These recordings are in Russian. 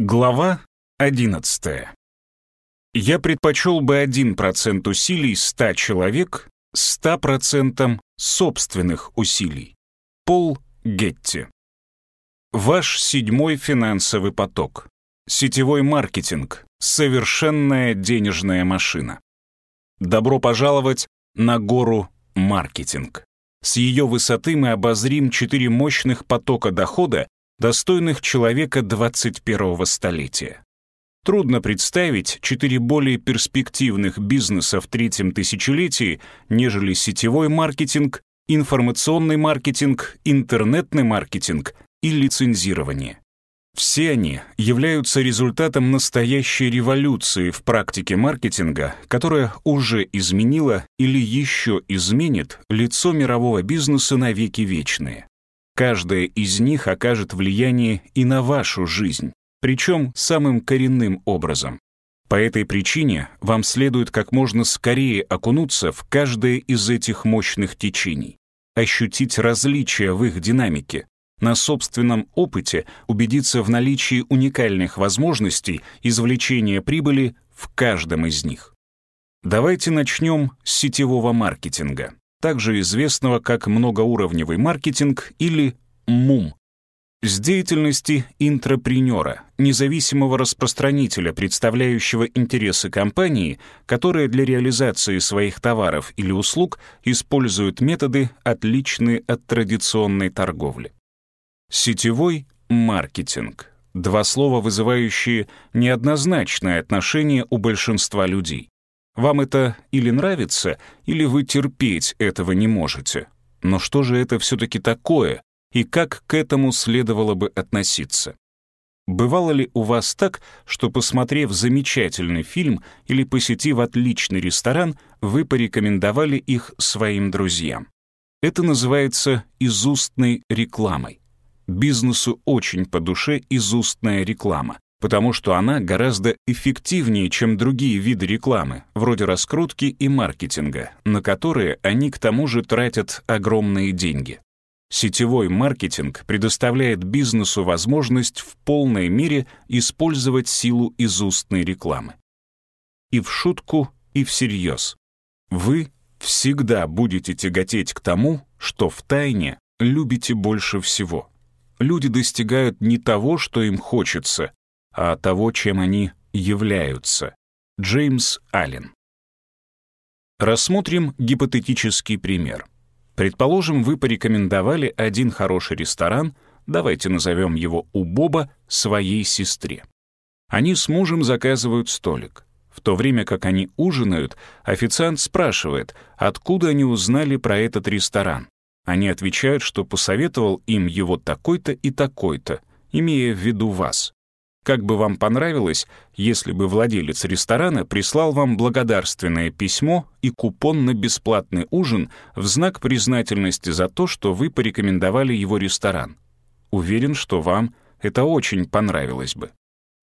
Глава 11. Я предпочел бы 1% усилий 100 человек 100% собственных усилий. Пол Гетти. Ваш седьмой финансовый поток. Сетевой маркетинг. Совершенная денежная машина. Добро пожаловать на гору маркетинг. С ее высоты мы обозрим четыре мощных потока дохода, достойных человека 21-го столетия. Трудно представить четыре более перспективных бизнеса в третьем тысячелетии, нежели сетевой маркетинг, информационный маркетинг, интернетный маркетинг и лицензирование. Все они являются результатом настоящей революции в практике маркетинга, которая уже изменила или еще изменит лицо мирового бизнеса на веки вечные. Каждая из них окажет влияние и на вашу жизнь, причем самым коренным образом. По этой причине вам следует как можно скорее окунуться в каждое из этих мощных течений, ощутить различия в их динамике, на собственном опыте убедиться в наличии уникальных возможностей извлечения прибыли в каждом из них. Давайте начнем с сетевого маркетинга, также известного как многоуровневый маркетинг или МУМ. С деятельности интрапренера, независимого распространителя, представляющего интересы компании, которая для реализации своих товаров или услуг использует методы, отличные от традиционной торговли. Сетевой маркетинг. Два слова, вызывающие неоднозначное отношение у большинства людей. Вам это или нравится, или вы терпеть этого не можете. Но что же это все-таки такое, и как к этому следовало бы относиться? Бывало ли у вас так, что, посмотрев замечательный фильм или посетив отличный ресторан, вы порекомендовали их своим друзьям? Это называется изустной рекламой. Бизнесу очень по душе изустная реклама, потому что она гораздо эффективнее, чем другие виды рекламы, вроде раскрутки и маркетинга, на которые они к тому же тратят огромные деньги. Сетевой маркетинг предоставляет бизнесу возможность в полной мере использовать силу изустной рекламы. И в шутку, и всерьез. Вы всегда будете тяготеть к тому, что в тайне любите больше всего люди достигают не того, что им хочется, а того, чем они являются. Джеймс Аллен. Рассмотрим гипотетический пример. Предположим, вы порекомендовали один хороший ресторан, давайте назовем его у Боба, своей сестре. Они с мужем заказывают столик. В то время как они ужинают, официант спрашивает, откуда они узнали про этот ресторан. Они отвечают, что посоветовал им его такой-то и такой-то, имея в виду вас. Как бы вам понравилось, если бы владелец ресторана прислал вам благодарственное письмо и купон на бесплатный ужин в знак признательности за то, что вы порекомендовали его ресторан? Уверен, что вам это очень понравилось бы.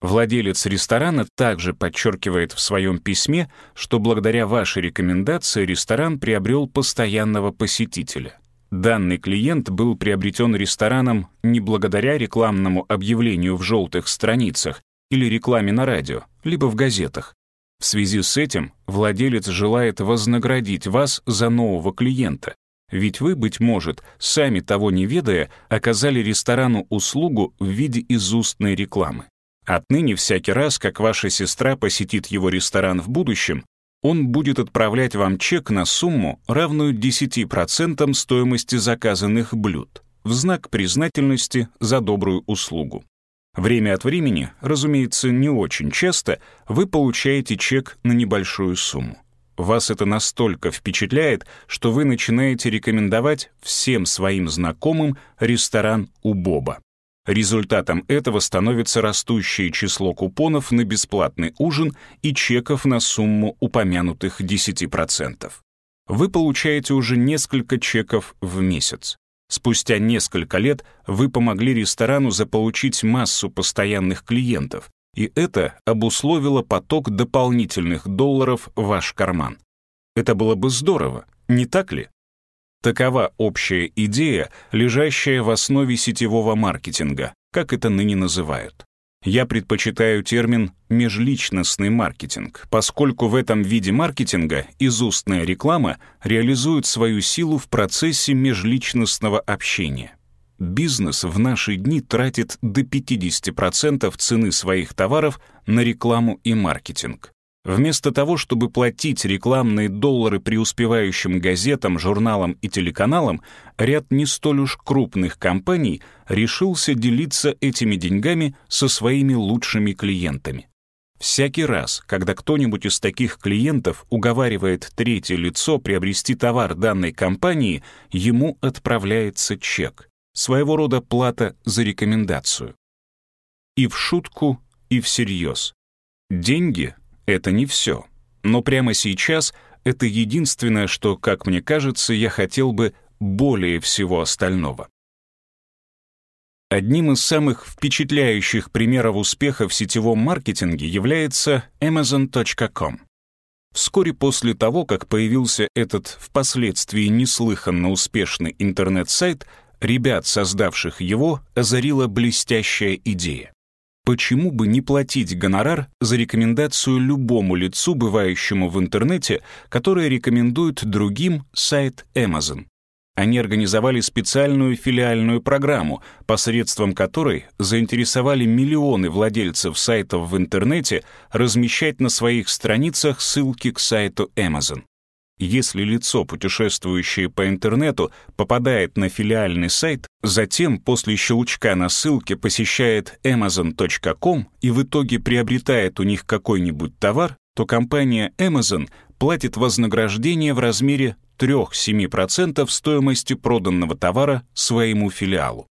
Владелец ресторана также подчеркивает в своем письме, что благодаря вашей рекомендации ресторан приобрел постоянного посетителя. Данный клиент был приобретен рестораном не благодаря рекламному объявлению в желтых страницах или рекламе на радио, либо в газетах. В связи с этим владелец желает вознаградить вас за нового клиента, ведь вы, быть может, сами того не ведая, оказали ресторану услугу в виде изустной рекламы. Отныне всякий раз, как ваша сестра посетит его ресторан в будущем, он будет отправлять вам чек на сумму, равную 10% стоимости заказанных блюд, в знак признательности за добрую услугу. Время от времени, разумеется, не очень часто, вы получаете чек на небольшую сумму. Вас это настолько впечатляет, что вы начинаете рекомендовать всем своим знакомым ресторан у Боба. Результатом этого становится растущее число купонов на бесплатный ужин и чеков на сумму упомянутых 10%. Вы получаете уже несколько чеков в месяц. Спустя несколько лет вы помогли ресторану заполучить массу постоянных клиентов, и это обусловило поток дополнительных долларов в ваш карман. Это было бы здорово, не так ли? Такова общая идея, лежащая в основе сетевого маркетинга, как это ныне называют. Я предпочитаю термин «межличностный маркетинг», поскольку в этом виде маркетинга изустная реклама реализует свою силу в процессе межличностного общения. Бизнес в наши дни тратит до 50% цены своих товаров на рекламу и маркетинг. Вместо того, чтобы платить рекламные доллары преуспевающим газетам, журналам и телеканалам, ряд не столь уж крупных компаний решился делиться этими деньгами со своими лучшими клиентами. Всякий раз, когда кто-нибудь из таких клиентов уговаривает третье лицо приобрести товар данной компании, ему отправляется чек, своего рода плата за рекомендацию. И в шутку, и всерьез. Деньги это не все. Но прямо сейчас это единственное, что, как мне кажется, я хотел бы более всего остального. Одним из самых впечатляющих примеров успеха в сетевом маркетинге является Amazon.com. Вскоре после того, как появился этот впоследствии неслыханно успешный интернет-сайт, ребят, создавших его, озарила блестящая идея. Почему бы не платить гонорар за рекомендацию любому лицу, бывающему в интернете, которое рекомендует другим сайт Amazon? Они организовали специальную филиальную программу, посредством которой заинтересовали миллионы владельцев сайтов в интернете размещать на своих страницах ссылки к сайту Amazon. Если лицо, путешествующее по интернету, попадает на филиальный сайт, затем после щелчка на ссылке посещает amazon.com и в итоге приобретает у них какой-нибудь товар, то компания Amazon платит вознаграждение в размере 3-7% стоимости проданного товара своему филиалу.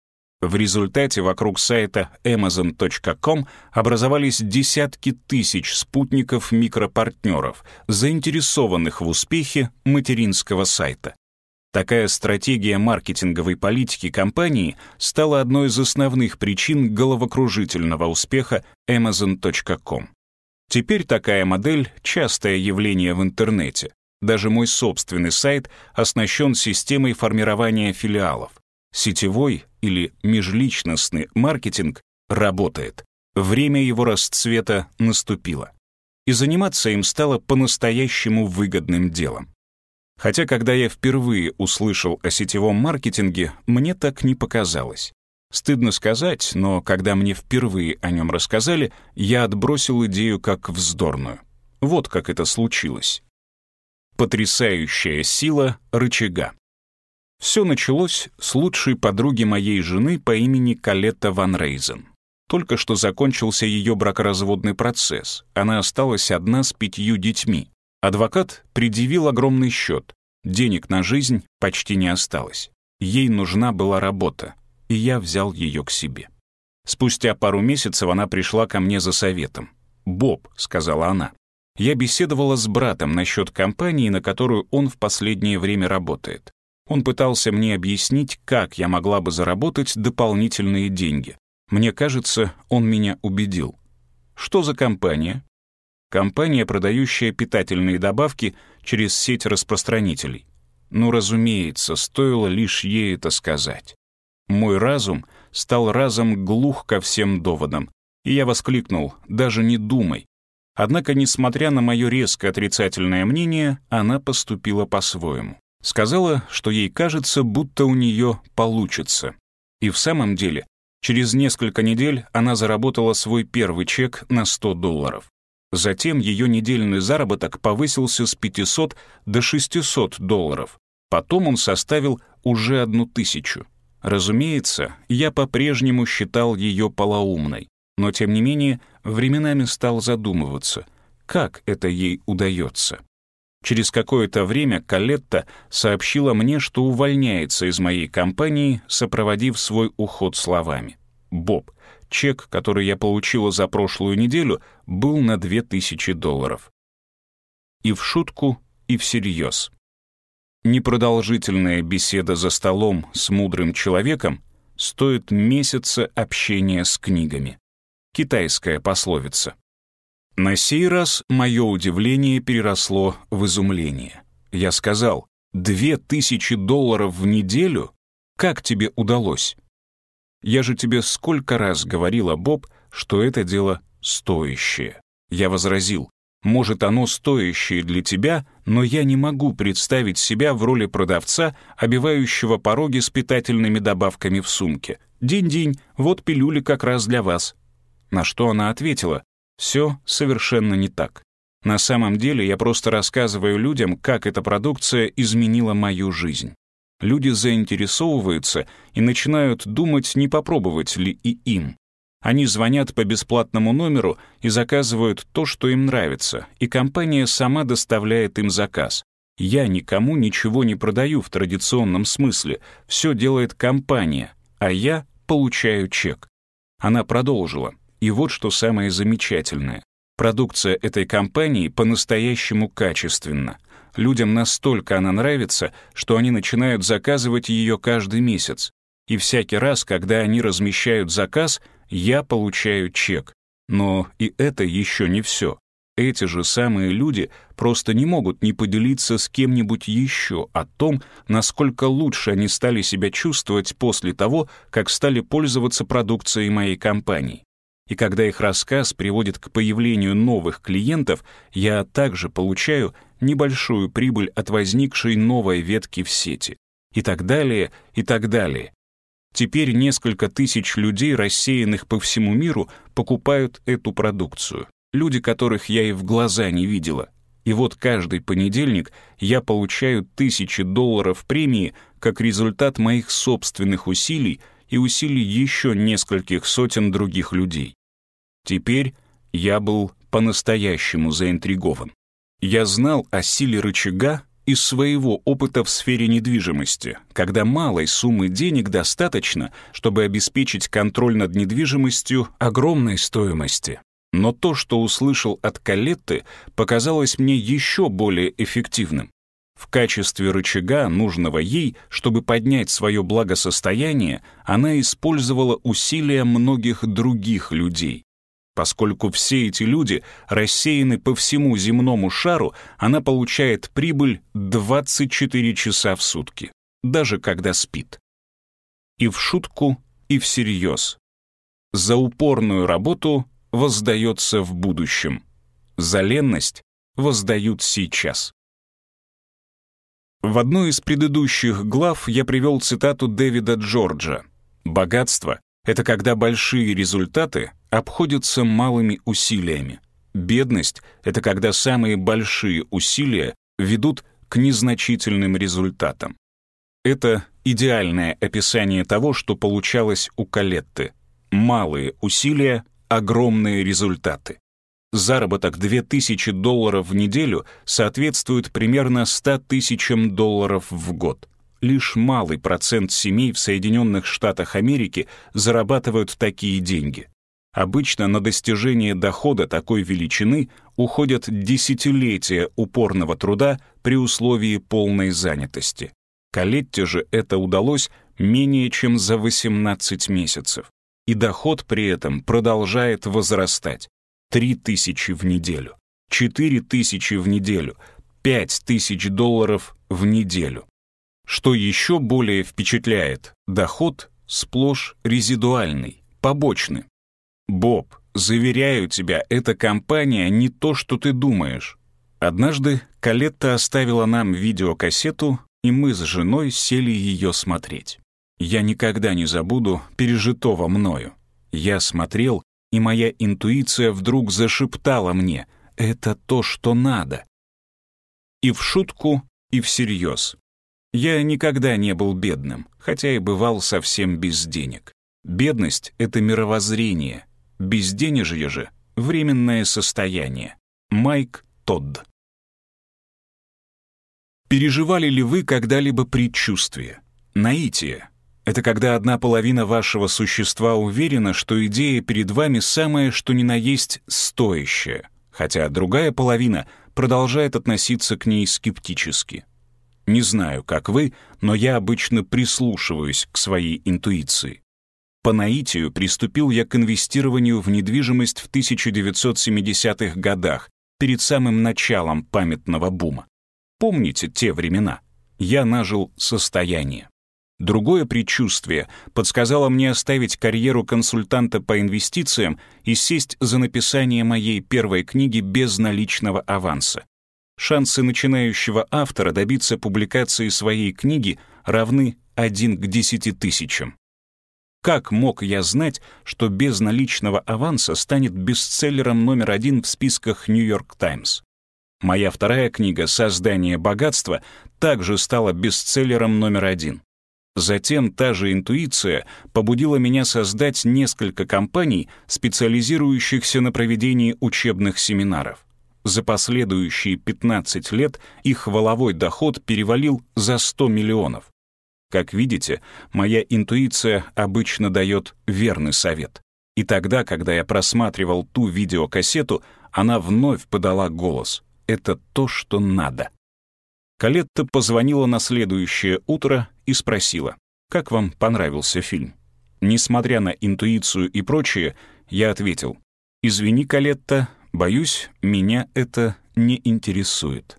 В результате вокруг сайта amazon.com образовались десятки тысяч спутников микропартнеров, заинтересованных в успехе материнского сайта. Такая стратегия маркетинговой политики компании стала одной из основных причин головокружительного успеха amazon.com. Теперь такая модель — частое явление в интернете. Даже мой собственный сайт оснащен системой формирования филиалов. Сетевой или межличностный маркетинг работает. Время его расцвета наступило. И заниматься им стало по-настоящему выгодным делом. Хотя, когда я впервые услышал о сетевом маркетинге, мне так не показалось. Стыдно сказать, но когда мне впервые о нем рассказали, я отбросил идею как вздорную. Вот как это случилось. Потрясающая сила рычага. Все началось с лучшей подруги моей жены по имени Калетта Ван Рейзен. Только что закончился ее бракоразводный процесс. Она осталась одна с пятью детьми. Адвокат предъявил огромный счет. Денег на жизнь почти не осталось. Ей нужна была работа, и я взял ее к себе. Спустя пару месяцев она пришла ко мне за советом. «Боб», — сказала она, — «я беседовала с братом насчет компании, на которую он в последнее время работает. Он пытался мне объяснить, как я могла бы заработать дополнительные деньги. Мне кажется, он меня убедил. Что за компания? Компания, продающая питательные добавки через сеть распространителей. Ну, разумеется, стоило лишь ей это сказать. Мой разум стал разом глух ко всем доводам, и я воскликнул «даже не думай». Однако, несмотря на мое резко отрицательное мнение, она поступила по-своему. Сказала, что ей кажется, будто у нее получится. И в самом деле, через несколько недель она заработала свой первый чек на 100 долларов. Затем ее недельный заработок повысился с 500 до 600 долларов. Потом он составил уже одну тысячу. Разумеется, я по-прежнему считал ее полоумной, но тем не менее временами стал задумываться, как это ей удается. Через какое-то время Калетта сообщила мне, что увольняется из моей компании, сопроводив свой уход словами. «Боб, чек, который я получила за прошлую неделю, был на 2000 долларов». И в шутку, и всерьез. Непродолжительная беседа за столом с мудрым человеком стоит месяца общения с книгами. Китайская пословица. На сей раз мое удивление переросло в изумление. Я сказал, «Две тысячи долларов в неделю? Как тебе удалось?» Я же тебе сколько раз говорила, Боб, что это дело стоящее. Я возразил, может, оно стоящее для тебя, но я не могу представить себя в роли продавца, обивающего пороги с питательными добавками в сумке. День-день, вот пилюли как раз для вас. На что она ответила, все совершенно не так. На самом деле я просто рассказываю людям, как эта продукция изменила мою жизнь. Люди заинтересовываются и начинают думать, не попробовать ли и им. Они звонят по бесплатному номеру и заказывают то, что им нравится, и компания сама доставляет им заказ. Я никому ничего не продаю в традиционном смысле, все делает компания, а я получаю чек. Она продолжила. И вот что самое замечательное. Продукция этой компании по-настоящему качественна. Людям настолько она нравится, что они начинают заказывать ее каждый месяц. И всякий раз, когда они размещают заказ, я получаю чек. Но и это еще не все. Эти же самые люди просто не могут не поделиться с кем-нибудь еще о том, насколько лучше они стали себя чувствовать после того, как стали пользоваться продукцией моей компании. И когда их рассказ приводит к появлению новых клиентов, я также получаю небольшую прибыль от возникшей новой ветки в сети. И так далее, и так далее. Теперь несколько тысяч людей, рассеянных по всему миру, покупают эту продукцию. Люди, которых я и в глаза не видела. И вот каждый понедельник я получаю тысячи долларов премии как результат моих собственных усилий и усилий еще нескольких сотен других людей. Теперь я был по-настоящему заинтригован. Я знал о силе рычага из своего опыта в сфере недвижимости, когда малой суммы денег достаточно, чтобы обеспечить контроль над недвижимостью огромной стоимости. Но то, что услышал от Калетты, показалось мне еще более эффективным. В качестве рычага, нужного ей, чтобы поднять свое благосостояние, она использовала усилия многих других людей. Поскольку все эти люди рассеяны по всему земному шару, она получает прибыль 24 часа в сутки, даже когда спит. И в шутку, и всерьез. За упорную работу воздается в будущем. За ленность воздают сейчас. В одной из предыдущих глав я привел цитату Дэвида Джорджа. «Богатство — это когда большие результаты обходятся малыми усилиями. Бедность — это когда самые большие усилия ведут к незначительным результатам. Это идеальное описание того, что получалось у Калетты. Малые усилия, огромные результаты. Заработок 2000 долларов в неделю соответствует примерно 100 тысячам долларов в год. Лишь малый процент семей в Соединенных Штатах Америки зарабатывают такие деньги. Обычно на достижение дохода такой величины уходят десятилетия упорного труда при условии полной занятости. Калетте же это удалось менее чем за 18 месяцев. И доход при этом продолжает возрастать. 3 тысячи в неделю, 4 тысячи в неделю, 5 тысяч долларов в неделю. Что еще более впечатляет, доход сплошь резидуальный, побочный. Боб, заверяю тебя, эта компания не то, что ты думаешь. Однажды Калетта оставила нам видеокассету, и мы с женой сели ее смотреть. Я никогда не забуду пережитого мною. Я смотрел, и моя интуиция вдруг зашептала мне «это то, что надо». И в шутку, и всерьез. Я никогда не был бедным, хотя и бывал совсем без денег. Бедность — это мировоззрение, Безденежье же — временное состояние. Майк Тодд. Переживали ли вы когда-либо предчувствие? Наитие — это когда одна половина вашего существа уверена, что идея перед вами самая что ни на есть стоящая, хотя другая половина продолжает относиться к ней скептически. Не знаю, как вы, но я обычно прислушиваюсь к своей интуиции. По наитию приступил я к инвестированию в недвижимость в 1970-х годах, перед самым началом памятного бума. Помните те времена? Я нажил состояние. Другое предчувствие подсказало мне оставить карьеру консультанта по инвестициям и сесть за написание моей первой книги без наличного аванса. Шансы начинающего автора добиться публикации своей книги равны 1 к 10 тысячам. Как мог я знать, что без наличного аванса станет бестселлером номер один в списках «Нью-Йорк Таймс»? Моя вторая книга «Создание богатства» также стала бестселлером номер один. Затем та же интуиция побудила меня создать несколько компаний, специализирующихся на проведении учебных семинаров. За последующие 15 лет их воловой доход перевалил за 100 миллионов. Как видите, моя интуиция обычно дает верный совет. И тогда, когда я просматривал ту видеокассету, она вновь подала голос. Это то, что надо. Калетта позвонила на следующее утро и спросила, как вам понравился фильм. Несмотря на интуицию и прочее, я ответил, «Извини, Калетта, боюсь, меня это не интересует».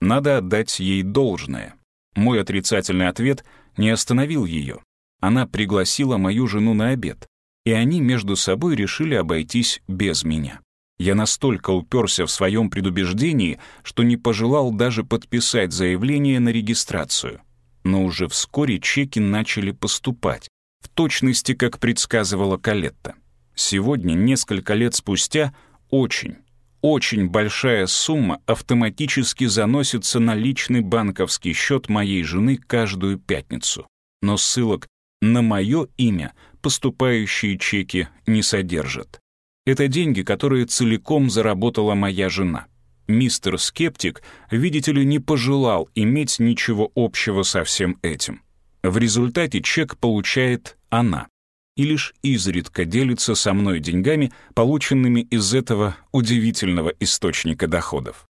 Надо отдать ей должное. Мой отрицательный ответ не остановил ее. Она пригласила мою жену на обед, и они между собой решили обойтись без меня. Я настолько уперся в своем предубеждении, что не пожелал даже подписать заявление на регистрацию. Но уже вскоре чеки начали поступать, в точности, как предсказывала Калетта. Сегодня, несколько лет спустя, очень, очень большая сумма автоматически заносится на личный банковский счет моей жены каждую пятницу. Но ссылок на мое имя поступающие чеки не содержат. Это деньги, которые целиком заработала моя жена. Мистер Скептик, видите ли, не пожелал иметь ничего общего со всем этим. В результате чек получает она и лишь изредка делится со мной деньгами, полученными из этого удивительного источника доходов.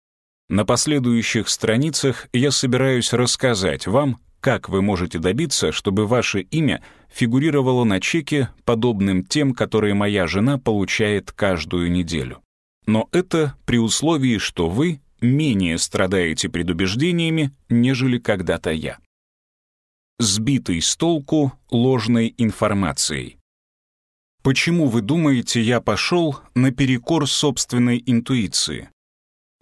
На последующих страницах я собираюсь рассказать вам, как вы можете добиться, чтобы ваше имя фигурировало на чеке, подобным тем, которые моя жена получает каждую неделю. Но это при условии, что вы менее страдаете предубеждениями, нежели когда-то я сбитый с толку ложной информацией. Почему вы думаете, я пошел наперекор собственной интуиции?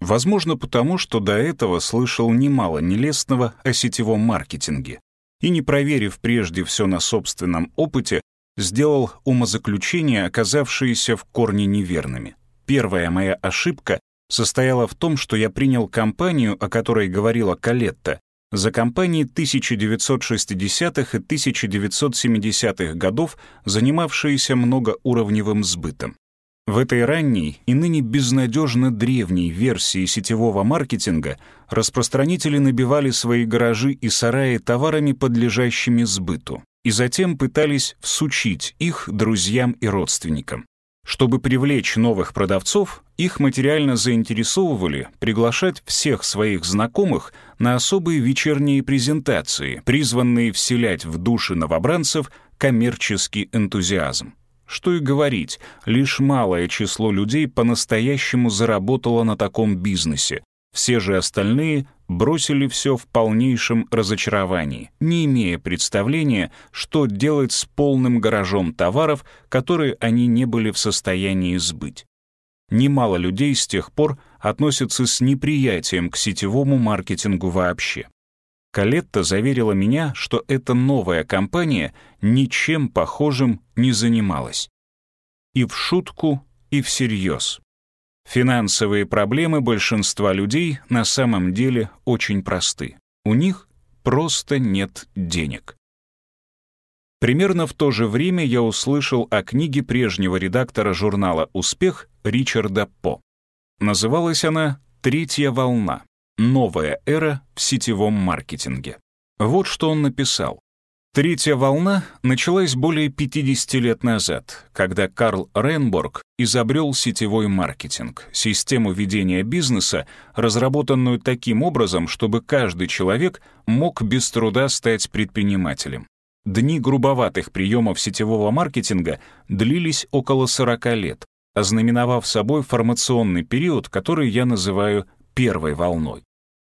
Возможно, потому что до этого слышал немало нелестного о сетевом маркетинге и, не проверив прежде все на собственном опыте, сделал умозаключения, оказавшиеся в корне неверными. Первая моя ошибка состояла в том, что я принял компанию, о которой говорила Калетта, за компании 1960-х и 1970-х годов, занимавшиеся многоуровневым сбытом. В этой ранней и ныне безнадежно древней версии сетевого маркетинга распространители набивали свои гаражи и сараи товарами, подлежащими сбыту, и затем пытались всучить их друзьям и родственникам. Чтобы привлечь новых продавцов, их материально заинтересовывали приглашать всех своих знакомых на особые вечерние презентации, призванные вселять в души новобранцев коммерческий энтузиазм. Что и говорить, лишь малое число людей по-настоящему заработало на таком бизнесе, все же остальные бросили все в полнейшем разочаровании, не имея представления, что делать с полным гаражом товаров, которые они не были в состоянии сбыть. Немало людей с тех пор относятся с неприятием к сетевому маркетингу вообще. Калетта заверила меня, что эта новая компания ничем похожим не занималась. И в шутку, и всерьез. Финансовые проблемы большинства людей на самом деле очень просты. У них просто нет денег. Примерно в то же время я услышал о книге прежнего редактора журнала «Успех» Ричарда По. Называлась она «Третья волна. Новая эра в сетевом маркетинге». Вот что он написал. Третья волна началась более 50 лет назад, когда Карл Ренборг изобрел сетевой маркетинг, систему ведения бизнеса, разработанную таким образом, чтобы каждый человек мог без труда стать предпринимателем. Дни грубоватых приемов сетевого маркетинга длились около 40 лет, ознаменовав собой формационный период, который я называю первой волной.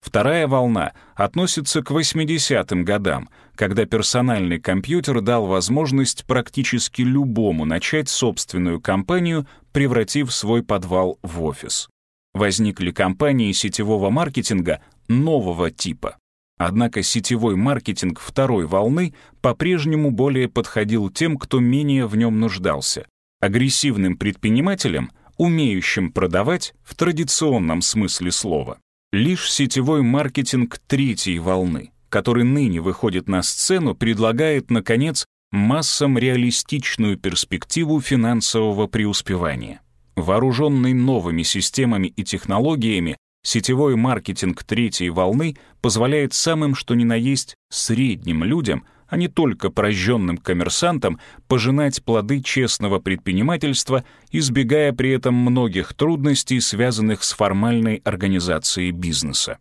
Вторая волна относится к 80-м годам, когда персональный компьютер дал возможность практически любому начать собственную компанию, превратив свой подвал в офис. Возникли компании сетевого маркетинга нового типа. Однако сетевой маркетинг второй волны по-прежнему более подходил тем, кто менее в нем нуждался. Агрессивным предпринимателям, умеющим продавать в традиционном смысле слова. Лишь сетевой маркетинг третьей волны, который ныне выходит на сцену, предлагает, наконец, массам реалистичную перспективу финансового преуспевания. Вооруженный новыми системами и технологиями, сетевой маркетинг третьей волны позволяет самым что ни на есть средним людям — а не только прожженным коммерсантам, пожинать плоды честного предпринимательства, избегая при этом многих трудностей, связанных с формальной организацией бизнеса.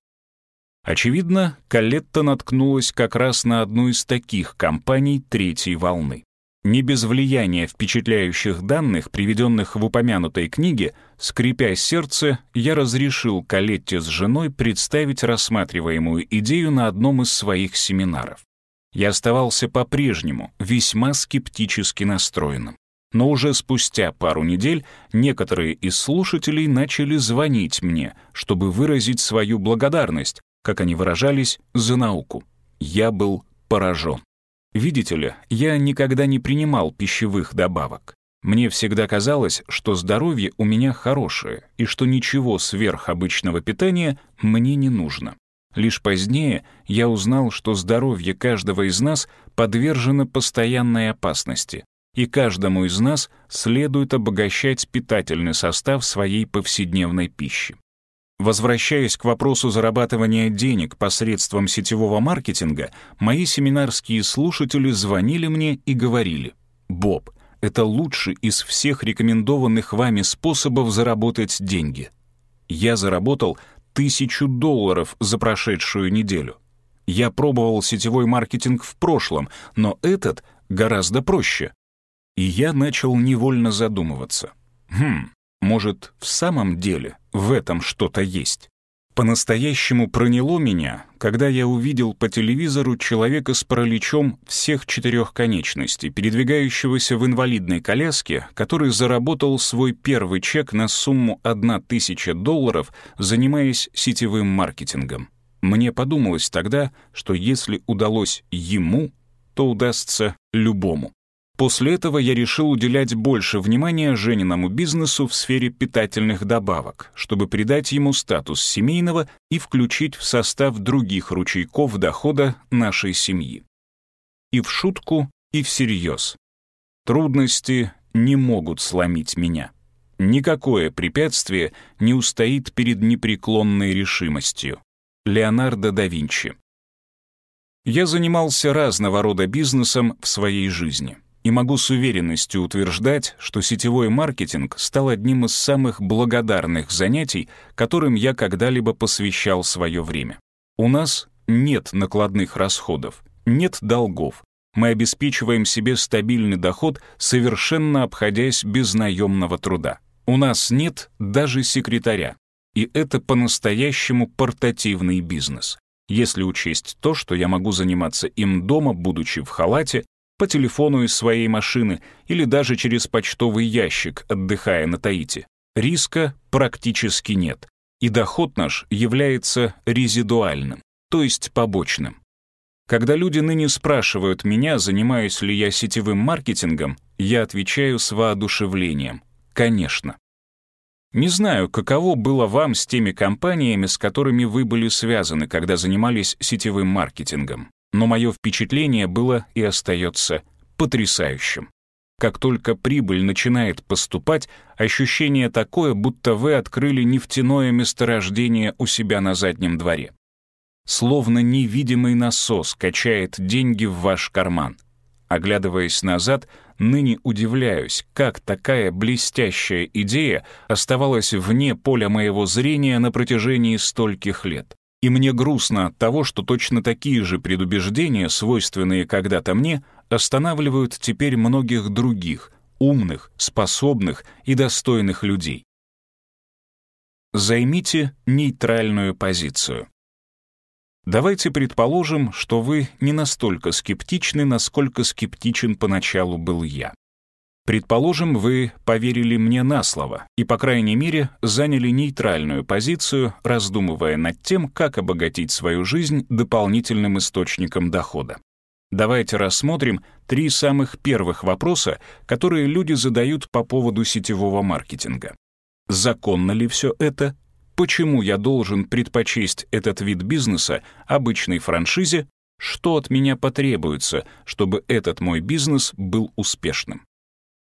Очевидно, Калетта наткнулась как раз на одну из таких компаний третьей волны. Не без влияния впечатляющих данных, приведенных в упомянутой книге, скрипя сердце, я разрешил Калетте с женой представить рассматриваемую идею на одном из своих семинаров я оставался по-прежнему весьма скептически настроенным. Но уже спустя пару недель некоторые из слушателей начали звонить мне, чтобы выразить свою благодарность, как они выражались, за науку. Я был поражен. Видите ли, я никогда не принимал пищевых добавок. Мне всегда казалось, что здоровье у меня хорошее и что ничего сверх обычного питания мне не нужно. Лишь позднее я узнал, что здоровье каждого из нас подвержено постоянной опасности, и каждому из нас следует обогащать питательный состав своей повседневной пищи. Возвращаясь к вопросу зарабатывания денег посредством сетевого маркетинга, мои семинарские слушатели звонили мне и говорили, «Боб, это лучший из всех рекомендованных вами способов заработать деньги». Я заработал тысячу долларов за прошедшую неделю. Я пробовал сетевой маркетинг в прошлом, но этот гораздо проще. И я начал невольно задумываться. Хм, может, в самом деле в этом что-то есть? По-настоящему проняло меня, когда я увидел по телевизору человека с параличом всех четырех конечностей, передвигающегося в инвалидной коляске, который заработал свой первый чек на сумму 1000 долларов, занимаясь сетевым маркетингом. Мне подумалось тогда, что если удалось ему, то удастся любому. После этого я решил уделять больше внимания Жениному бизнесу в сфере питательных добавок, чтобы придать ему статус семейного и включить в состав других ручейков дохода нашей семьи. И в шутку, и всерьез. Трудности не могут сломить меня. Никакое препятствие не устоит перед непреклонной решимостью. Леонардо да Винчи. Я занимался разного рода бизнесом в своей жизни и могу с уверенностью утверждать, что сетевой маркетинг стал одним из самых благодарных занятий, которым я когда-либо посвящал свое время. У нас нет накладных расходов, нет долгов. Мы обеспечиваем себе стабильный доход, совершенно обходясь без наемного труда. У нас нет даже секретаря. И это по-настоящему портативный бизнес. Если учесть то, что я могу заниматься им дома, будучи в халате, по телефону из своей машины или даже через почтовый ящик, отдыхая на Таити. Риска практически нет, и доход наш является резидуальным, то есть побочным. Когда люди ныне спрашивают меня, занимаюсь ли я сетевым маркетингом, я отвечаю с воодушевлением «конечно». Не знаю, каково было вам с теми компаниями, с которыми вы были связаны, когда занимались сетевым маркетингом но мое впечатление было и остается потрясающим. Как только прибыль начинает поступать, ощущение такое, будто вы открыли нефтяное месторождение у себя на заднем дворе. Словно невидимый насос качает деньги в ваш карман. Оглядываясь назад, ныне удивляюсь, как такая блестящая идея оставалась вне поля моего зрения на протяжении стольких лет. И мне грустно от того, что точно такие же предубеждения, свойственные когда-то мне, останавливают теперь многих других, умных, способных и достойных людей. Займите нейтральную позицию. Давайте предположим, что вы не настолько скептичны, насколько скептичен поначалу был я. Предположим, вы поверили мне на слово и, по крайней мере, заняли нейтральную позицию, раздумывая над тем, как обогатить свою жизнь дополнительным источником дохода. Давайте рассмотрим три самых первых вопроса, которые люди задают по поводу сетевого маркетинга. Законно ли все это? Почему я должен предпочесть этот вид бизнеса обычной франшизе? Что от меня потребуется, чтобы этот мой бизнес был успешным?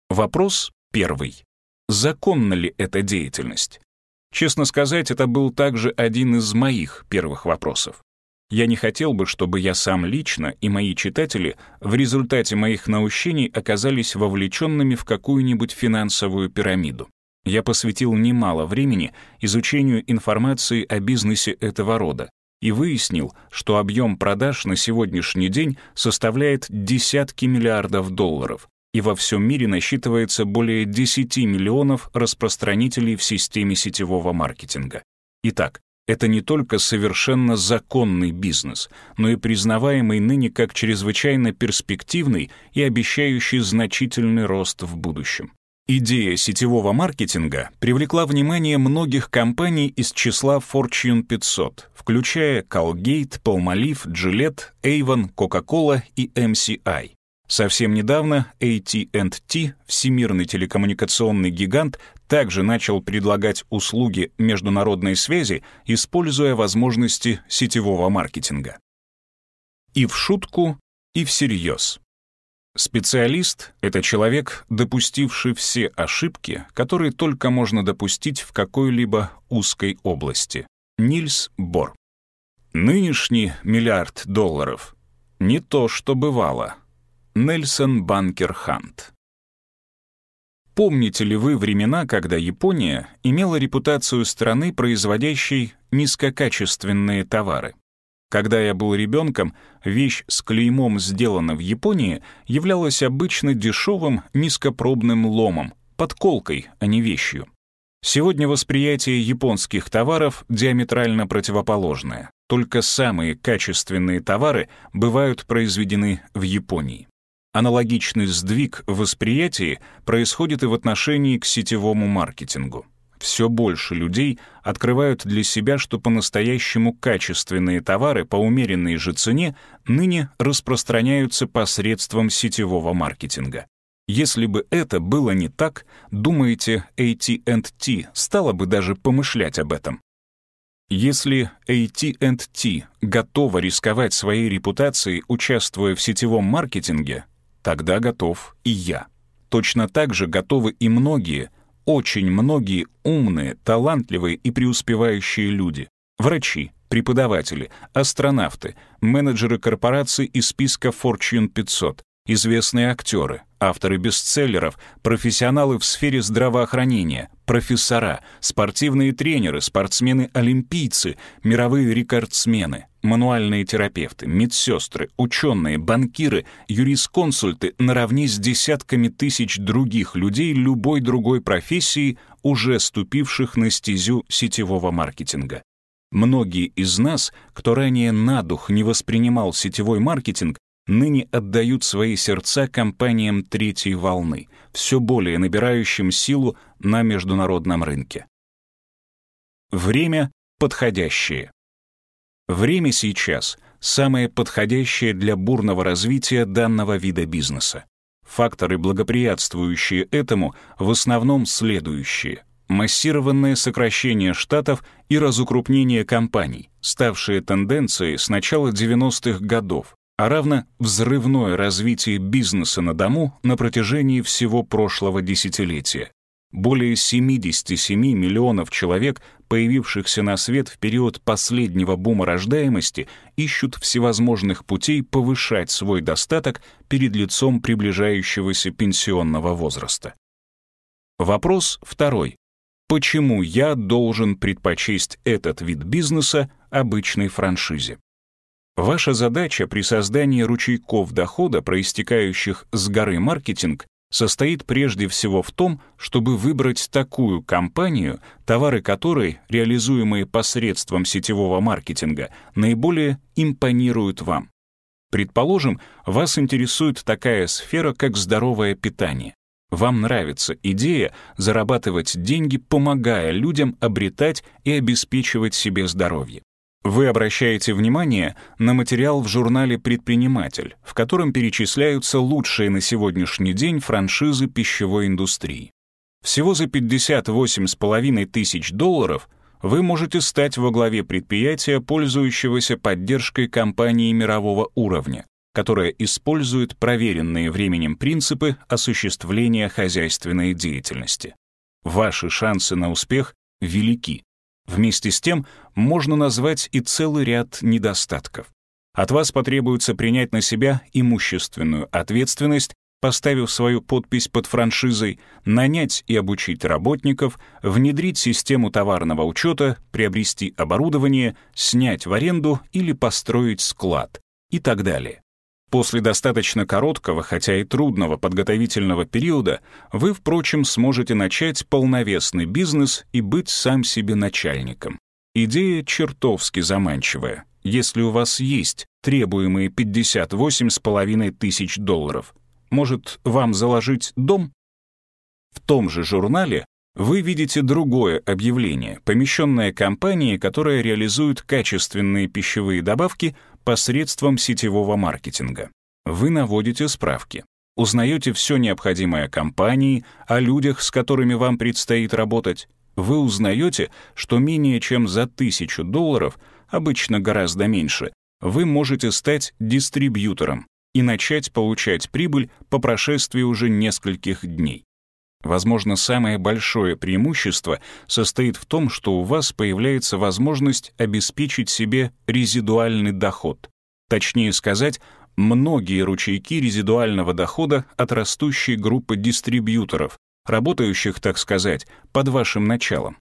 Вопрос первый. Законна ли эта деятельность? Честно сказать, это был также один из моих первых вопросов. Я не хотел бы, чтобы я сам лично и мои читатели в результате моих наущений оказались вовлеченными в какую-нибудь финансовую пирамиду. Я посвятил немало времени изучению информации о бизнесе этого рода и выяснил, что объем продаж на сегодняшний день составляет десятки миллиардов долларов, и во всем мире насчитывается более 10 миллионов распространителей в системе сетевого маркетинга. Итак, это не только совершенно законный бизнес, но и признаваемый ныне как чрезвычайно перспективный и обещающий значительный рост в будущем. Идея сетевого маркетинга привлекла внимание многих компаний из числа Fortune 500, включая Colgate, Palmolive, Gillette, Avon, Coca-Cola и MCI. Совсем недавно AT&T, всемирный телекоммуникационный гигант, также начал предлагать услуги международной связи, используя возможности сетевого маркетинга. И в шутку, и всерьез. Специалист — это человек, допустивший все ошибки, которые только можно допустить в какой-либо узкой области. Нильс Бор. Нынешний миллиард долларов — не то, что бывало — Нельсон Банкер Хант. Помните ли вы времена, когда Япония имела репутацию страны, производящей низкокачественные товары? Когда я был ребенком, вещь с клеймом «сделана в Японии» являлась обычно дешевым низкопробным ломом, подколкой, а не вещью. Сегодня восприятие японских товаров диаметрально противоположное. Только самые качественные товары бывают произведены в Японии. Аналогичный сдвиг в восприятии происходит и в отношении к сетевому маркетингу. Все больше людей открывают для себя, что по-настоящему качественные товары по умеренной же цене ныне распространяются посредством сетевого маркетинга. Если бы это было не так, думаете, AT&T стала бы даже помышлять об этом? Если AT&T готова рисковать своей репутацией, участвуя в сетевом маркетинге, Тогда готов и я. Точно так же готовы и многие, очень многие умные, талантливые и преуспевающие люди. Врачи, преподаватели, астронавты, менеджеры корпораций из списка Fortune 500, известные актеры, авторы бестселлеров, профессионалы в сфере здравоохранения, профессора, спортивные тренеры, спортсмены-олимпийцы, мировые рекордсмены, мануальные терапевты, медсестры, ученые, банкиры, юрисконсульты наравне с десятками тысяч других людей любой другой профессии, уже ступивших на стезю сетевого маркетинга. Многие из нас, кто ранее на дух не воспринимал сетевой маркетинг, ныне отдают свои сердца компаниям третьей волны, все более набирающим силу на международном рынке. Время подходящее. Время сейчас самое подходящее для бурного развития данного вида бизнеса. Факторы, благоприятствующие этому, в основном следующие. Массированное сокращение штатов и разукрупнение компаний, ставшие тенденцией с начала 90-х годов, а равно взрывное развитие бизнеса на дому на протяжении всего прошлого десятилетия. Более 77 миллионов человек, появившихся на свет в период последнего бума рождаемости, ищут всевозможных путей повышать свой достаток перед лицом приближающегося пенсионного возраста. Вопрос второй. Почему я должен предпочесть этот вид бизнеса обычной франшизе? Ваша задача при создании ручейков дохода, проистекающих с горы маркетинг, состоит прежде всего в том, чтобы выбрать такую компанию, товары которой, реализуемые посредством сетевого маркетинга, наиболее импонируют вам. Предположим, вас интересует такая сфера, как здоровое питание. Вам нравится идея зарабатывать деньги, помогая людям обретать и обеспечивать себе здоровье. Вы обращаете внимание на материал в журнале «Предприниматель», в котором перечисляются лучшие на сегодняшний день франшизы пищевой индустрии. Всего за 58,5 тысяч долларов вы можете стать во главе предприятия, пользующегося поддержкой компании мирового уровня, которая использует проверенные временем принципы осуществления хозяйственной деятельности. Ваши шансы на успех велики. Вместе с тем можно назвать и целый ряд недостатков. От вас потребуется принять на себя имущественную ответственность, поставив свою подпись под франшизой, нанять и обучить работников, внедрить систему товарного учета, приобрести оборудование, снять в аренду или построить склад и так далее. После достаточно короткого, хотя и трудного подготовительного периода вы, впрочем, сможете начать полновесный бизнес и быть сам себе начальником. Идея чертовски заманчивая, если у вас есть требуемые 58,5 тысяч долларов. Может, вам заложить дом? В том же журнале вы видите другое объявление, помещенное компанией, которая реализует качественные пищевые добавки посредством сетевого маркетинга. Вы наводите справки, узнаете все необходимое о компании, о людях, с которыми вам предстоит работать. Вы узнаете, что менее чем за тысячу долларов, обычно гораздо меньше, вы можете стать дистрибьютором и начать получать прибыль по прошествии уже нескольких дней. Возможно, самое большое преимущество состоит в том, что у вас появляется возможность обеспечить себе резидуальный доход. Точнее сказать, многие ручейки резидуального дохода от растущей группы дистрибьюторов, работающих, так сказать, под вашим началом.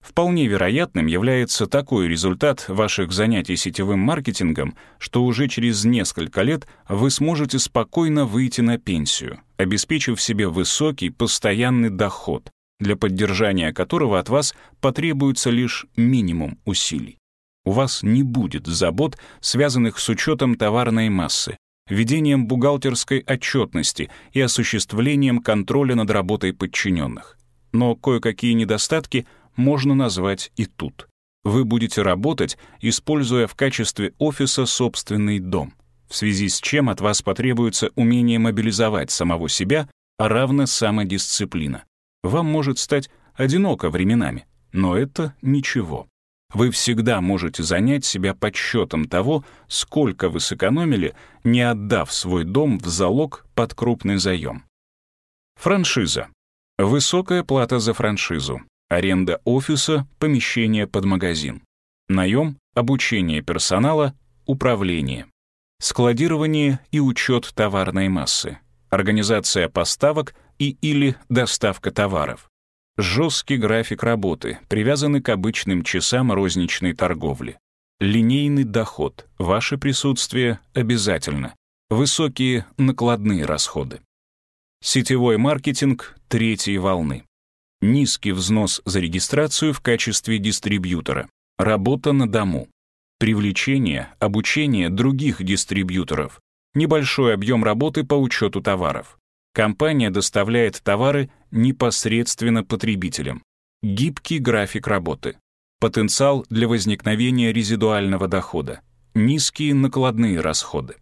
Вполне вероятным является такой результат ваших занятий сетевым маркетингом, что уже через несколько лет вы сможете спокойно выйти на пенсию, обеспечив себе высокий постоянный доход, для поддержания которого от вас потребуется лишь минимум усилий. У вас не будет забот, связанных с учетом товарной массы, ведением бухгалтерской отчетности и осуществлением контроля над работой подчиненных. Но кое-какие недостатки — можно назвать и тут. Вы будете работать, используя в качестве офиса собственный дом, в связи с чем от вас потребуется умение мобилизовать самого себя, а равно самодисциплина. Вам может стать одиноко временами, но это ничего. Вы всегда можете занять себя подсчетом того, сколько вы сэкономили, не отдав свой дом в залог под крупный заем. Франшиза. Высокая плата за франшизу аренда офиса, помещение под магазин, наем, обучение персонала, управление, складирование и учет товарной массы, организация поставок и или доставка товаров, жесткий график работы, привязанный к обычным часам розничной торговли, линейный доход, ваше присутствие обязательно, высокие накладные расходы. Сетевой маркетинг третьей волны низкий взнос за регистрацию в качестве дистрибьютора, работа на дому, привлечение, обучение других дистрибьюторов, небольшой объем работы по учету товаров. Компания доставляет товары непосредственно потребителям. Гибкий график работы. Потенциал для возникновения резидуального дохода. Низкие накладные расходы.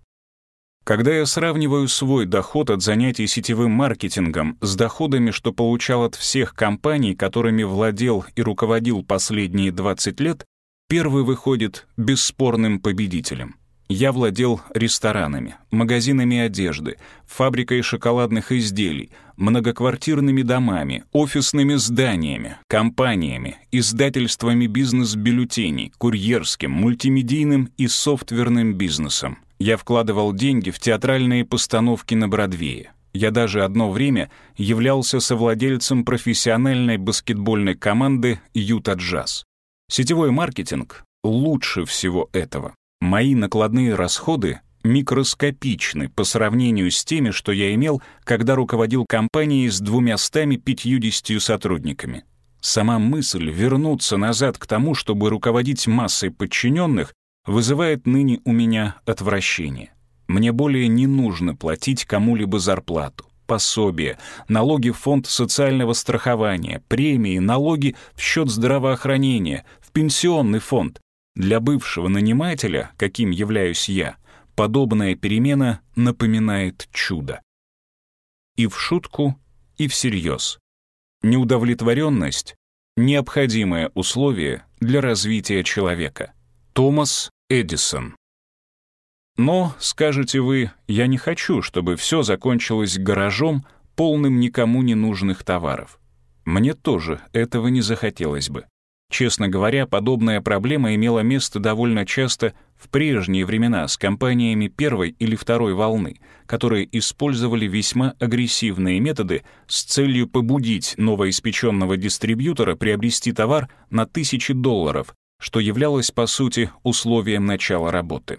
Когда я сравниваю свой доход от занятий сетевым маркетингом с доходами, что получал от всех компаний, которыми владел и руководил последние 20 лет, первый выходит бесспорным победителем. Я владел ресторанами, магазинами одежды, фабрикой шоколадных изделий, многоквартирными домами, офисными зданиями, компаниями, издательствами бизнес-бюллетеней, курьерским, мультимедийным и софтверным бизнесом, я вкладывал деньги в театральные постановки на Бродвее. Я даже одно время являлся совладельцем профессиональной баскетбольной команды «Юта Джаз». Сетевой маркетинг лучше всего этого. Мои накладные расходы микроскопичны по сравнению с теми, что я имел, когда руководил компанией с 250 сотрудниками. Сама мысль вернуться назад к тому, чтобы руководить массой подчиненных, вызывает ныне у меня отвращение. Мне более не нужно платить кому-либо зарплату, пособие, налоги в фонд социального страхования, премии, налоги в счет здравоохранения, в пенсионный фонд. Для бывшего нанимателя, каким являюсь я, подобная перемена напоминает чудо. И в шутку, и всерьез. Неудовлетворенность — необходимое условие для развития человека. Томас Эдисон но, скажете вы, я не хочу, чтобы все закончилось гаражом, полным никому не нужных товаров. Мне тоже этого не захотелось бы. Честно говоря, подобная проблема имела место довольно часто в прежние времена с компаниями первой или второй волны, которые использовали весьма агрессивные методы с целью побудить новоиспеченного дистрибьютора приобрести товар на тысячи долларов, что являлось, по сути, условием начала работы.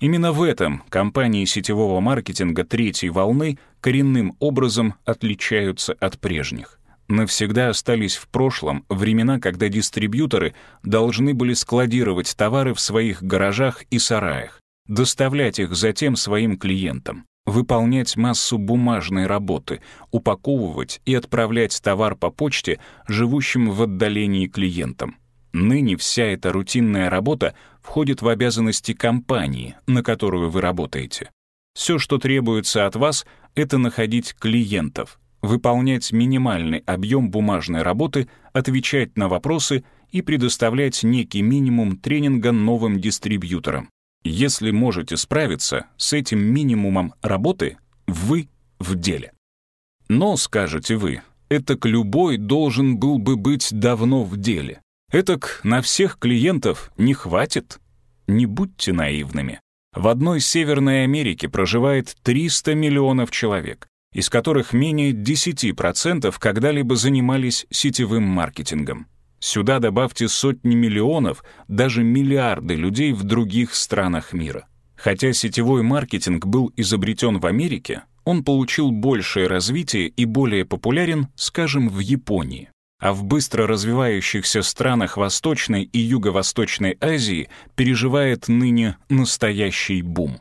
Именно в этом компании сетевого маркетинга третьей волны коренным образом отличаются от прежних. Навсегда остались в прошлом времена, когда дистрибьюторы должны были складировать товары в своих гаражах и сараях, доставлять их затем своим клиентам, выполнять массу бумажной работы, упаковывать и отправлять товар по почте живущим в отдалении клиентам. Ныне вся эта рутинная работа входит в обязанности компании, на которую вы работаете. Все, что требуется от вас, это находить клиентов, выполнять минимальный объем бумажной работы, отвечать на вопросы и предоставлять некий минимум тренинга новым дистрибьюторам. Если можете справиться с этим минимумом работы, вы в деле. Но, скажете вы, это к любой должен был бы быть давно в деле. Этак на всех клиентов не хватит. Не будьте наивными. В одной Северной Америке проживает 300 миллионов человек, из которых менее 10% когда-либо занимались сетевым маркетингом. Сюда добавьте сотни миллионов, даже миллиарды людей в других странах мира. Хотя сетевой маркетинг был изобретен в Америке, он получил большее развитие и более популярен, скажем, в Японии а в быстро развивающихся странах Восточной и Юго-Восточной Азии переживает ныне настоящий бум.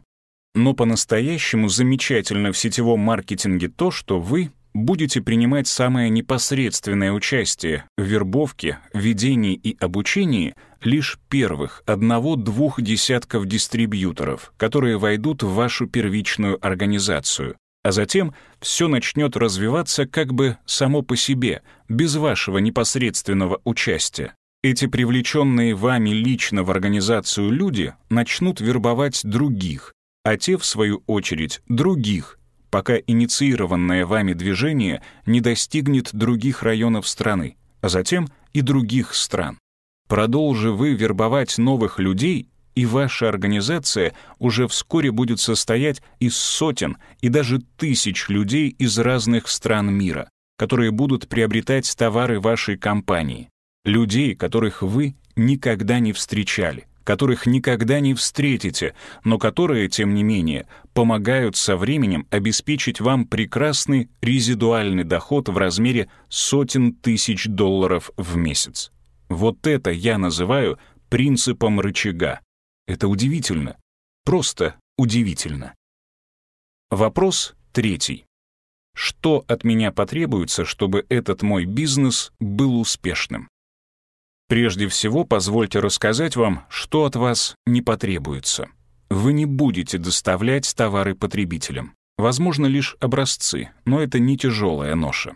Но по-настоящему замечательно в сетевом маркетинге то, что вы будете принимать самое непосредственное участие в вербовке, ведении и обучении лишь первых одного-двух десятков дистрибьюторов, которые войдут в вашу первичную организацию, а затем все начнет развиваться как бы само по себе, без вашего непосредственного участия. Эти привлеченные вами лично в организацию люди начнут вербовать других, а те, в свою очередь, других, пока инициированное вами движение не достигнет других районов страны, а затем и других стран. Продолжи вы вербовать новых людей, и ваша организация уже вскоре будет состоять из сотен и даже тысяч людей из разных стран мира, которые будут приобретать товары вашей компании. Людей, которых вы никогда не встречали, которых никогда не встретите, но которые, тем не менее, помогают со временем обеспечить вам прекрасный резидуальный доход в размере сотен тысяч долларов в месяц. Вот это я называю принципом рычага. Это удивительно. Просто удивительно. Вопрос третий. Что от меня потребуется, чтобы этот мой бизнес был успешным? Прежде всего, позвольте рассказать вам, что от вас не потребуется. Вы не будете доставлять товары потребителям. Возможно, лишь образцы, но это не тяжелая ноша.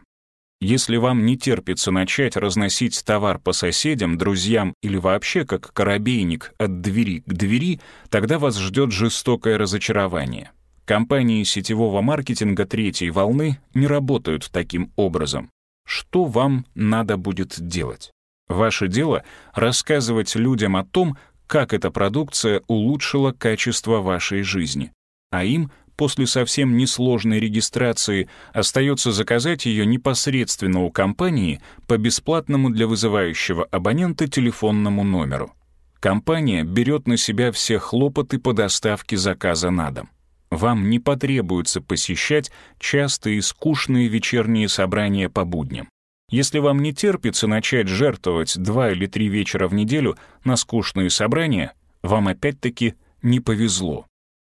Если вам не терпится начать разносить товар по соседям, друзьям или вообще как коробейник от двери к двери, тогда вас ждет жестокое разочарование. Компании сетевого маркетинга третьей волны не работают таким образом. Что вам надо будет делать? Ваше дело — рассказывать людям о том, как эта продукция улучшила качество вашей жизни, а им после совсем несложной регистрации остается заказать ее непосредственно у компании по бесплатному для вызывающего абонента телефонному номеру. компания берет на себя все хлопоты по доставке заказа на дом. Вам не потребуется посещать частые скучные вечерние собрания по будням. Если вам не терпится начать жертвовать два или три вечера в неделю на скучные собрания, вам опять-таки не повезло.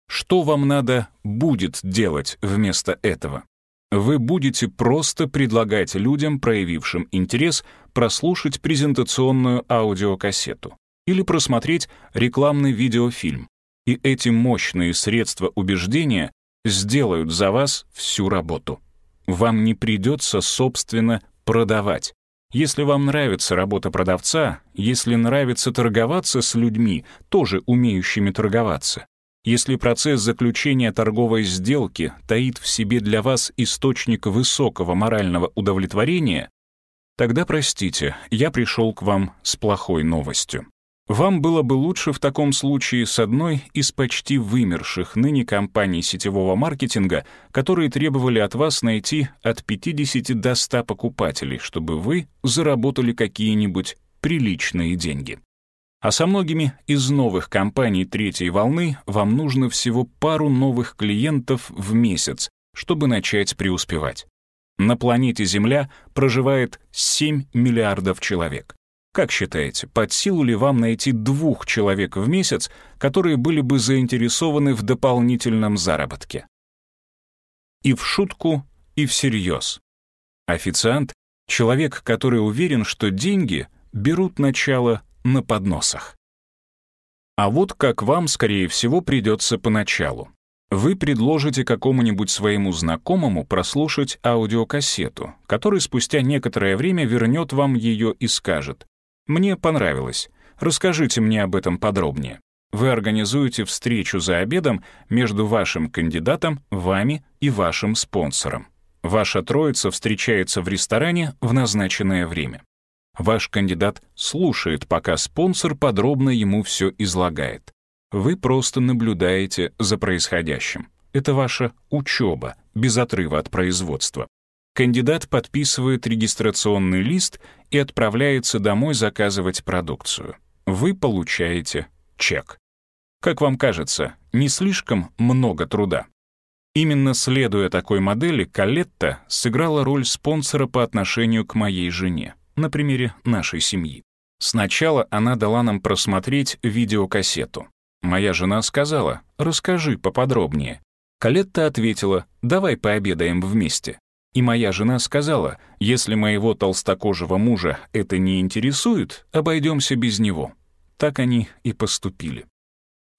Что вам надо будет делать вместо этого? Вы будете просто предлагать людям, проявившим интерес, прослушать презентационную аудиокассету или просмотреть рекламный видеофильм. И эти мощные средства убеждения сделают за вас всю работу. Вам не придется, собственно, продавать. Если вам нравится работа продавца, если нравится торговаться с людьми, тоже умеющими торговаться, если процесс заключения торговой сделки таит в себе для вас источник высокого морального удовлетворения, тогда простите, я пришел к вам с плохой новостью. Вам было бы лучше в таком случае с одной из почти вымерших ныне компаний сетевого маркетинга, которые требовали от вас найти от 50 до 100 покупателей, чтобы вы заработали какие-нибудь приличные деньги. А со многими из новых компаний третьей волны вам нужно всего пару новых клиентов в месяц, чтобы начать преуспевать. На планете Земля проживает 7 миллиардов человек. Как считаете, под силу ли вам найти двух человек в месяц, которые были бы заинтересованы в дополнительном заработке? И в шутку, и всерьез. Официант — человек, который уверен, что деньги берут начало на подносах. А вот как вам, скорее всего, придется поначалу. Вы предложите какому-нибудь своему знакомому прослушать аудиокассету, который спустя некоторое время вернет вам ее и скажет «Мне понравилось. Расскажите мне об этом подробнее». Вы организуете встречу за обедом между вашим кандидатом, вами и вашим спонсором. Ваша троица встречается в ресторане в назначенное время. Ваш кандидат слушает, пока спонсор подробно ему все излагает. Вы просто наблюдаете за происходящим. Это ваша учеба, без отрыва от производства. Кандидат подписывает регистрационный лист и отправляется домой заказывать продукцию. Вы получаете чек. Как вам кажется, не слишком много труда? Именно следуя такой модели, Калетта сыграла роль спонсора по отношению к моей жене на примере нашей семьи. Сначала она дала нам просмотреть видеокассету. Моя жена сказала, расскажи поподробнее. Калетта ответила, давай пообедаем вместе. И моя жена сказала, если моего толстокожего мужа это не интересует, обойдемся без него. Так они и поступили.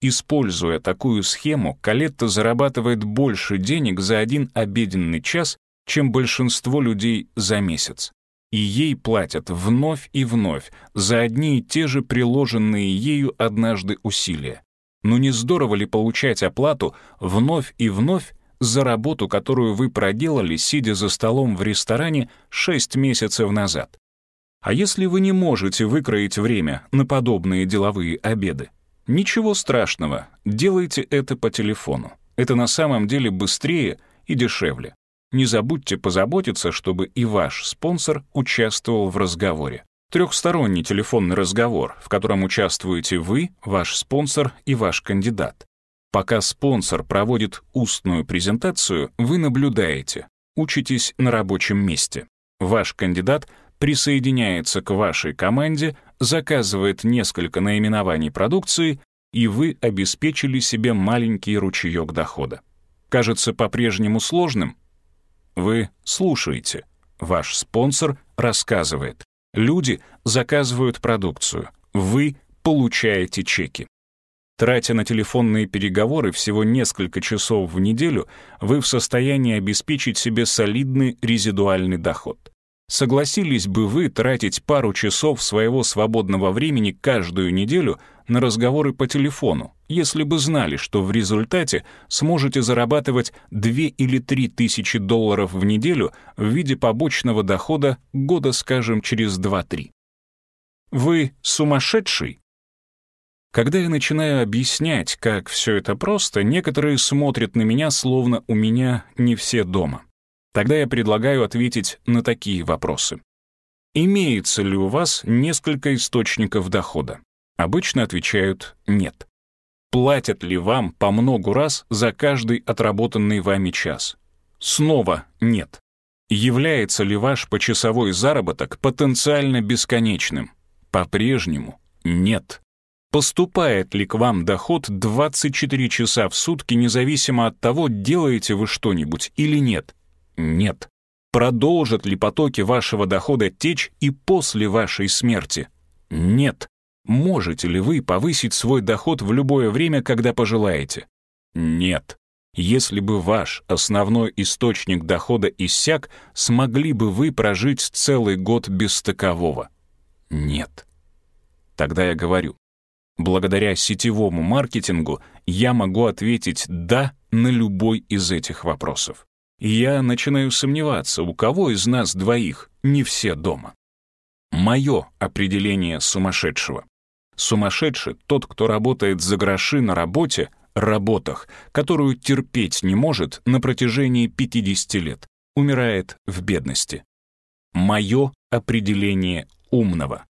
Используя такую схему, Калетта зарабатывает больше денег за один обеденный час, чем большинство людей за месяц и ей платят вновь и вновь за одни и те же приложенные ею однажды усилия. Но не здорово ли получать оплату вновь и вновь за работу, которую вы проделали, сидя за столом в ресторане 6 месяцев назад? А если вы не можете выкроить время на подобные деловые обеды? Ничего страшного, делайте это по телефону. Это на самом деле быстрее и дешевле. Не забудьте позаботиться, чтобы и ваш спонсор участвовал в разговоре. Трехсторонний телефонный разговор, в котором участвуете вы, ваш спонсор и ваш кандидат. Пока спонсор проводит устную презентацию, вы наблюдаете, учитесь на рабочем месте. Ваш кандидат присоединяется к вашей команде, заказывает несколько наименований продукции, и вы обеспечили себе маленький ручеек дохода. Кажется по-прежнему сложным? Вы слушаете. Ваш спонсор рассказывает. Люди заказывают продукцию. Вы получаете чеки. Тратя на телефонные переговоры всего несколько часов в неделю, вы в состоянии обеспечить себе солидный резидуальный доход. Согласились бы вы тратить пару часов своего свободного времени каждую неделю на разговоры по телефону, если бы знали, что в результате сможете зарабатывать 2 или 3 тысячи долларов в неделю в виде побочного дохода года, скажем, через 2-3. Вы сумасшедший? Когда я начинаю объяснять, как все это просто, некоторые смотрят на меня, словно у меня не все дома. Тогда я предлагаю ответить на такие вопросы. Имеется ли у вас несколько источников дохода? Обычно отвечают «нет». Платят ли вам по многу раз за каждый отработанный вами час? Снова «нет». Является ли ваш почасовой заработок потенциально бесконечным? По-прежнему нет. Поступает ли к вам доход 24 часа в сутки, независимо от того, делаете вы что-нибудь или нет? Нет. Продолжат ли потоки вашего дохода течь и после вашей смерти? Нет. Можете ли вы повысить свой доход в любое время, когда пожелаете? Нет. Если бы ваш основной источник дохода иссяк, смогли бы вы прожить целый год без такового? Нет. Тогда я говорю, благодаря сетевому маркетингу я могу ответить «да» на любой из этих вопросов. Я начинаю сомневаться, у кого из нас двоих не все дома. Мое определение сумасшедшего. Сумасшедший — тот, кто работает за гроши на работе, работах, которую терпеть не может на протяжении 50 лет, умирает в бедности. Мое определение умного.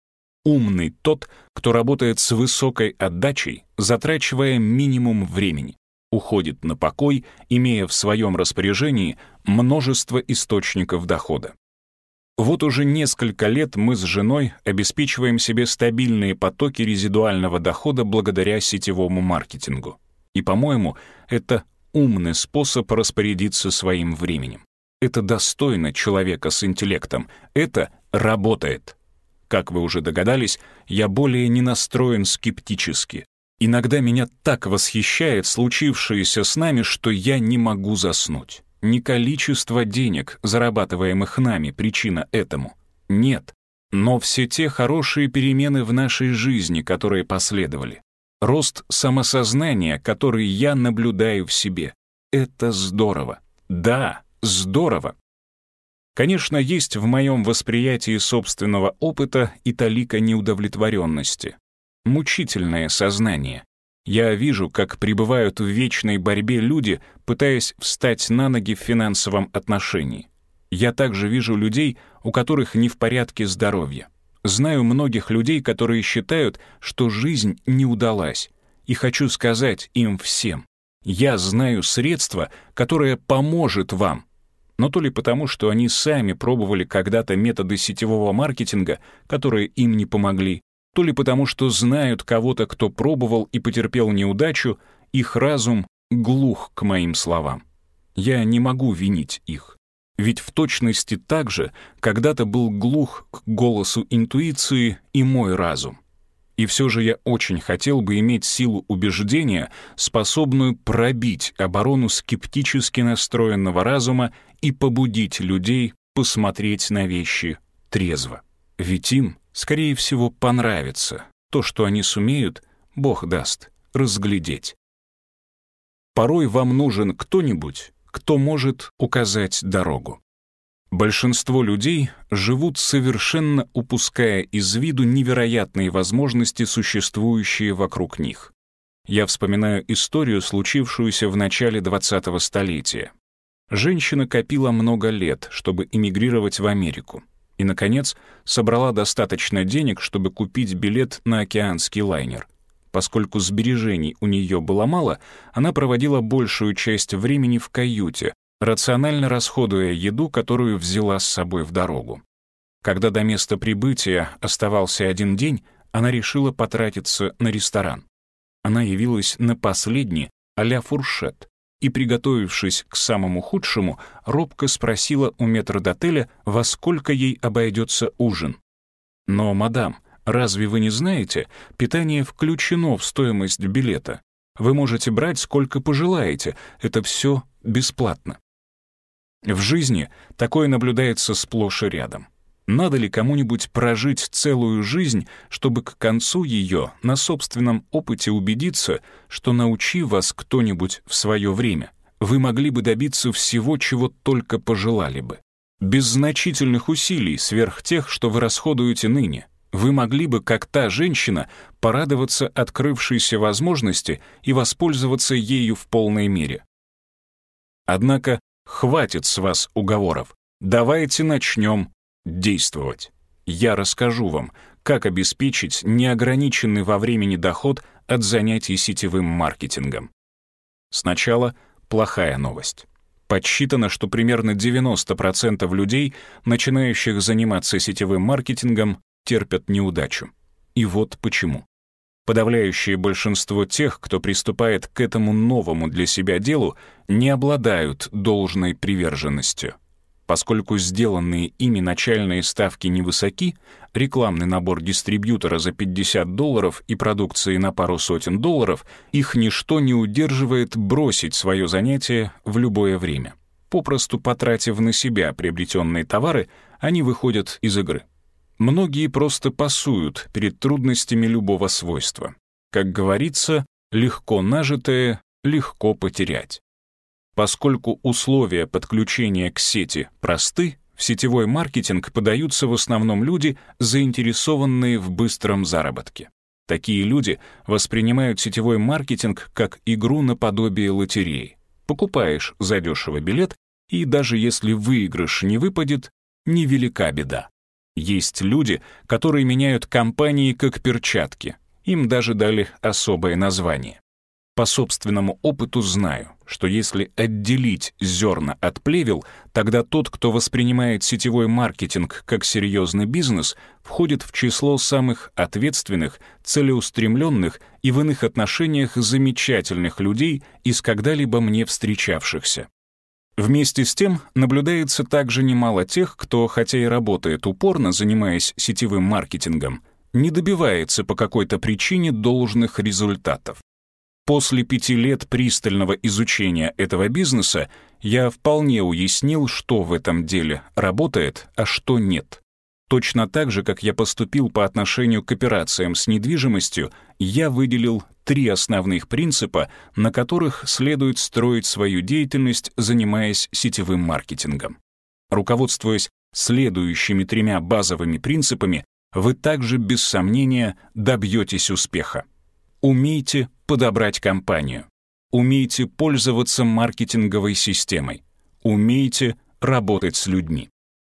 Умный тот, кто работает с высокой отдачей, затрачивая минимум времени, уходит на покой, имея в своем распоряжении множество источников дохода. Вот уже несколько лет мы с женой обеспечиваем себе стабильные потоки резидуального дохода благодаря сетевому маркетингу. И, по-моему, это умный способ распорядиться своим временем. Это достойно человека с интеллектом. Это работает. Как вы уже догадались, я более не настроен скептически. Иногда меня так восхищает случившееся с нами, что я не могу заснуть. Не количество денег, зарабатываемых нами, причина этому. Нет. Но все те хорошие перемены в нашей жизни, которые последовали рост самосознания, который я наблюдаю в себе. Это здорово. Да, здорово. Конечно, есть в моем восприятии собственного опыта и талика неудовлетворенности. Мучительное сознание. Я вижу, как пребывают в вечной борьбе люди, пытаясь встать на ноги в финансовом отношении. Я также вижу людей, у которых не в порядке здоровья. Знаю многих людей, которые считают, что жизнь не удалась. И хочу сказать им всем, я знаю средство, которое поможет вам. Но то ли потому, что они сами пробовали когда-то методы сетевого маркетинга, которые им не помогли, то ли потому, что знают кого-то, кто пробовал и потерпел неудачу, их разум глух к моим словам. Я не могу винить их. Ведь в точности так же когда-то был глух к голосу интуиции и мой разум. И все же я очень хотел бы иметь силу убеждения, способную пробить оборону скептически настроенного разума и побудить людей посмотреть на вещи трезво. Ведь им, скорее всего, понравится то, что они сумеют, Бог даст, разглядеть. Порой вам нужен кто-нибудь, кто может указать дорогу. Большинство людей живут совершенно упуская из виду невероятные возможности, существующие вокруг них. Я вспоминаю историю, случившуюся в начале 20-го столетия. Женщина копила много лет, чтобы эмигрировать в Америку, и, наконец, собрала достаточно денег, чтобы купить билет на океанский лайнер — Поскольку сбережений у нее было мало, она проводила большую часть времени в каюте, рационально расходуя еду, которую взяла с собой в дорогу. Когда до места прибытия оставался один день, она решила потратиться на ресторан. Она явилась на последний а фуршет и, приготовившись к самому худшему, робко спросила у метрдотеля, во сколько ей обойдется ужин. «Но, мадам, Разве вы не знаете, питание включено в стоимость билета? Вы можете брать сколько пожелаете, это все бесплатно. В жизни такое наблюдается сплошь и рядом. Надо ли кому-нибудь прожить целую жизнь, чтобы к концу ее на собственном опыте убедиться, что научи вас кто-нибудь в свое время, вы могли бы добиться всего, чего только пожелали бы. Без значительных усилий сверх тех, что вы расходуете ныне — вы могли бы, как та женщина, порадоваться открывшейся возможности и воспользоваться ею в полной мере. Однако хватит с вас уговоров. Давайте начнем действовать. Я расскажу вам, как обеспечить неограниченный во времени доход от занятий сетевым маркетингом. Сначала плохая новость. Подсчитано, что примерно 90% людей, начинающих заниматься сетевым маркетингом, терпят неудачу. И вот почему. Подавляющее большинство тех, кто приступает к этому новому для себя делу, не обладают должной приверженностью. Поскольку сделанные ими начальные ставки невысоки, рекламный набор дистрибьютора за 50 долларов и продукции на пару сотен долларов, их ничто не удерживает бросить свое занятие в любое время. Попросту потратив на себя приобретенные товары, они выходят из игры. Многие просто пасуют перед трудностями любого свойства. Как говорится, легко нажитое легко потерять. Поскольку условия подключения к сети просты, в сетевой маркетинг подаются в основном люди, заинтересованные в быстром заработке. Такие люди воспринимают сетевой маркетинг как игру наподобие лотереи. Покупаешь задешево билет, и даже если выигрыш не выпадет, невелика беда. Есть люди, которые меняют компании как перчатки. Им даже дали особое название. По собственному опыту знаю, что если отделить зерна от плевел, тогда тот, кто воспринимает сетевой маркетинг как серьезный бизнес, входит в число самых ответственных, целеустремленных и в иных отношениях замечательных людей из когда-либо мне встречавшихся. Вместе с тем наблюдается также немало тех, кто, хотя и работает упорно, занимаясь сетевым маркетингом, не добивается по какой-то причине должных результатов. После пяти лет пристального изучения этого бизнеса я вполне уяснил, что в этом деле работает, а что нет. Точно так же, как я поступил по отношению к операциям с недвижимостью, я выделил три основных принципа, на которых следует строить свою деятельность, занимаясь сетевым маркетингом. Руководствуясь следующими тремя базовыми принципами, вы также без сомнения добьетесь успеха. Умейте подобрать компанию. Умейте пользоваться маркетинговой системой. Умейте работать с людьми.